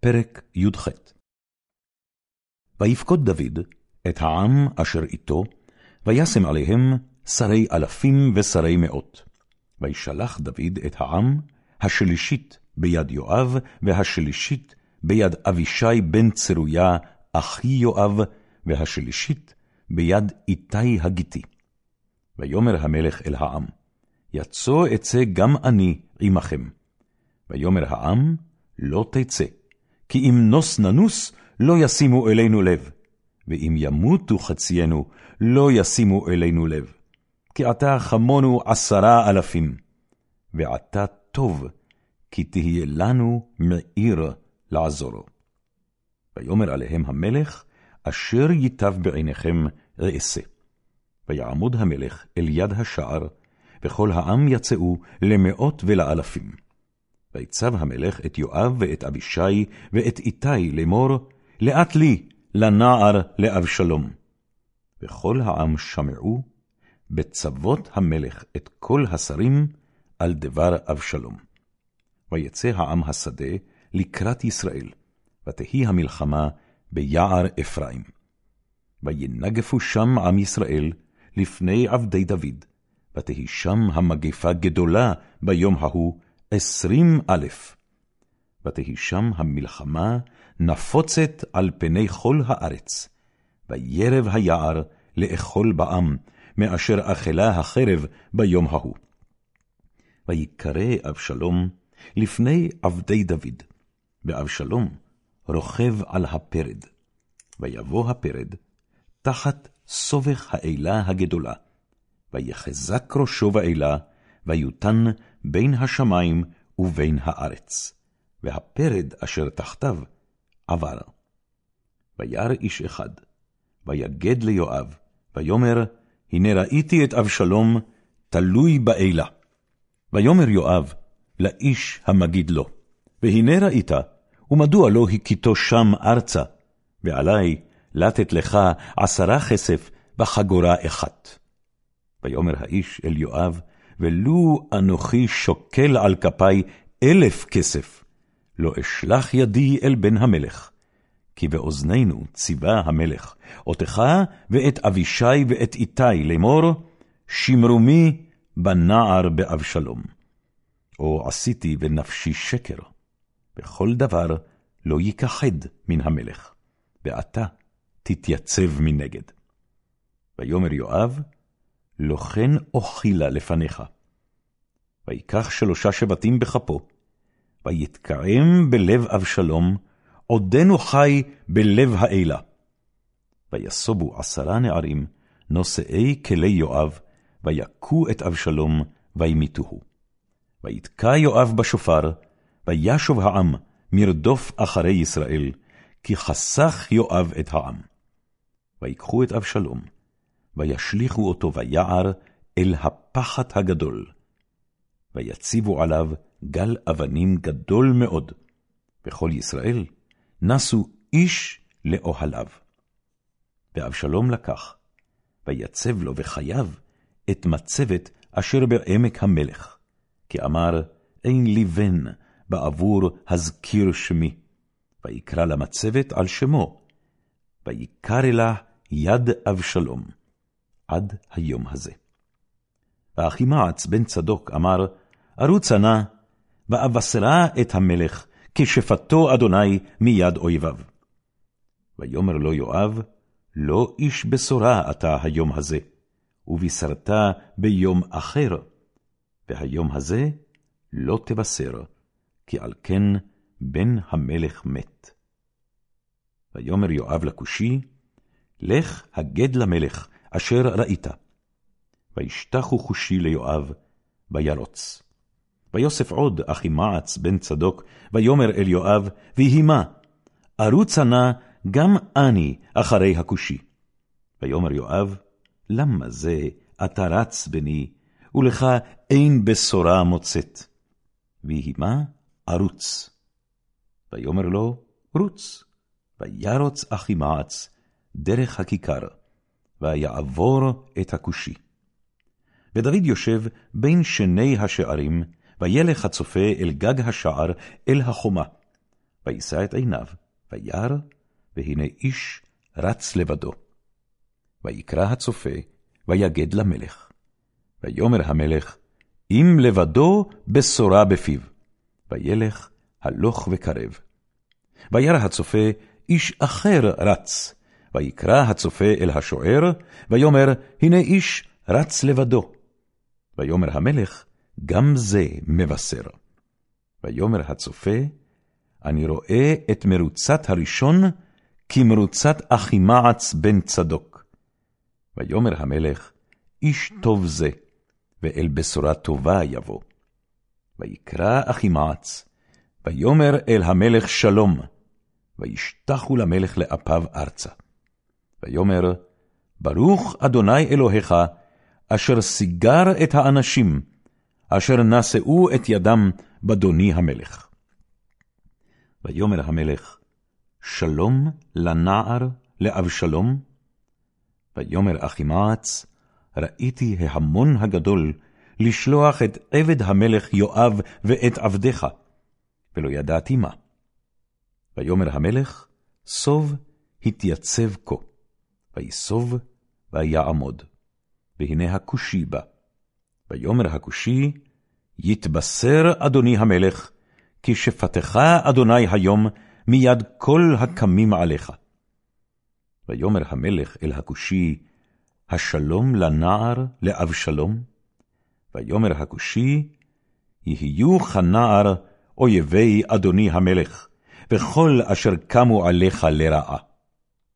פרק י"ח ויפקוד דוד את העם אשר איתו, וישם עליהם שרי אלפים ושרי מאות. וישלח דוד את העם, השלישית ביד יואב, והשלישית ביד אבישי בן צרויה, אחי יואב, והשלישית ביד איתי הגיתי. ויאמר המלך אל העם, יצא אצא גם אני עמכם. ויאמר העם, לא תצא, כי אם נוס ננוס, לא ישימו אלינו לב, ואם ימותו חציינו, לא ישימו אלינו לב. כי עתה חמונו עשרה אלפים, ועתה טוב, כי תהיה לנו מעיר לעזורו. ויאמר עליהם המלך, אשר ייטב בעיניכם אעשה. ויעמוד המלך אל יד השער, וכל העם יצאו למאות ולאלפים. ויצב המלך את יואב ואת אבישי ואת איתי לאמור, לאט לי, לנער לאבשלום. וכל העם שמעו, בצוות המלך את כל השרים על דבר אבשלום. ויצא העם השדה לקראת ישראל, ותהי המלחמה ביער אפרים. וינגפו שם עם ישראל לפני עבדי דוד, ותהי שם המגפה גדולה ביום ההוא, עשרים אלף. ותהי שם המלחמה נפוצת על פני כל הארץ, וירב היער לאכול בעם, מאשר אכלה החרב ביום ההוא. ויקרא אבשלום לפני עבדי דוד, ואבשלום רוכב על הפרד. ויבוא הפרד תחת סובך האלה הגדולה, ויחזק ראשו באלה, ויותן בין השמים ובין הארץ, והפרד אשר תחתיו עבר. וירא איש אחד, ויגד ליואב, ויאמר, הנה ראיתי את אבשלום תלוי באלה. ויאמר יואב לאיש המגיד לו, והנה ראית, ומדוע לא הכיתו שם ארצה, ועלי לתת לך עשרה כסף בחגורה אחת. ויאמר האיש אל יואב, ולו אנוכי שוקל על כפי אלף כסף, לא אשלח ידי אל בן המלך. כי באוזנינו ציווה המלך, אותך ואת אבישי ואת איתי לאמור, שמרומי בנער באבשלום. או עשיתי בנפשי שקר, בכל דבר לא ייכחד מן המלך, ואתה תתייצב מנגד. ויאמר יואב, לא כן אוכילה לפניך. ויקח שלושה שבטים בכפו, ויתקעם בלב אבשלום, עודנו חי בלב האלה. ויסובו עשרה נערים, נושאי כלי יואב, ויכו את אבשלום, וימיתוהו. ויתקע יואב בשופר, וישוב העם מרדוף אחרי ישראל, כי חסך יואב את העם. ויקחו את אבשלום, וישליכו אותו ביער אל הפחת הגדול. ויציבו עליו גל אבנים גדול מאוד, וכל ישראל נסו איש לאוהליו. ואבשלום לקח, ויצב לו בחייו את מצבת אשר בעמק המלך, כי אמר, אין לי בן בעבור הזכיר שמי. ויקרא למצבת על שמו, ויקרא לה יד אבשלום, עד היום הזה. ואחימעץ בן צדוק אמר, ארוצה נא, ואבשרה את המלך, כשפתו אדוני מיד אויביו. ויאמר לו יואב, לא איש בשורה אתה היום הזה, ובישרת ביום אחר, והיום הזה לא תבשר, כי על כן בן המלך מת. ויאמר יואב לכושי, לך הגד למלך אשר ראית. וישתחו חושי ליואב, וירוץ. ויוסף עוד אחימעץ בן צדוק, ויאמר אל יואב, ויהי מה? ארוצה נא גם אני אחרי הכושי. ויאמר יואב, למה זה אתה רץ בני, ולך אין בשורה מוצאת? ויהי מה? ארוץ. ויאמר לו, רוץ. וירוץ אחימעץ דרך הכיכר, ויעבור את הכושי. ודוד יושב בין שני השערים, וילך הצופה אל גג השער, אל החומה. וישא את עיניו, וירא, והנה איש רץ לבדו. ויקרא הצופה, ויגד למלך. ויאמר המלך, אם לבדו בשורה בפיו. וילך הלוך וקרב. וירא הצופה, איש אחר רץ. ויקרא הצופה אל השוער, ויאמר, הנה איש רץ לבדו. ויאמר המלך, גם זה מבשר. ויאמר הצופה, אני רואה את מרוצת הראשון כמרוצת אחימעץ בן צדוק. ויאמר המלך, איש טוב זה, ואל בשורה טובה יבוא. ויקרא אחימעץ, ויאמר אל המלך שלום, וישתחו למלך לאפיו ארצה. ויאמר, ברוך אדוני אלוהיך, אשר סיגר את האנשים, אשר נשאו את ידם בדוני המלך. ויאמר המלך, שלום לנער לאבשלום? ויאמר אחימעץ, ראיתי ההמון הגדול לשלוח את עבד המלך יואב ואת עבדיך, ולא ידעתי מה. ויאמר המלך, סוב התייצב כה, ויסוב ויעמוד, והנה הכושי בא. ויאמר הכושי, יתבשר אדוני המלך, כי שפתך אדוני היום מיד כל הקמים עליך. ויאמר המלך אל הכושי, השלום לנער לאבשלום? ויאמר הכושי, יהיו כנער אויבי אדוני המלך, וכל אשר קמו עליך לרעה.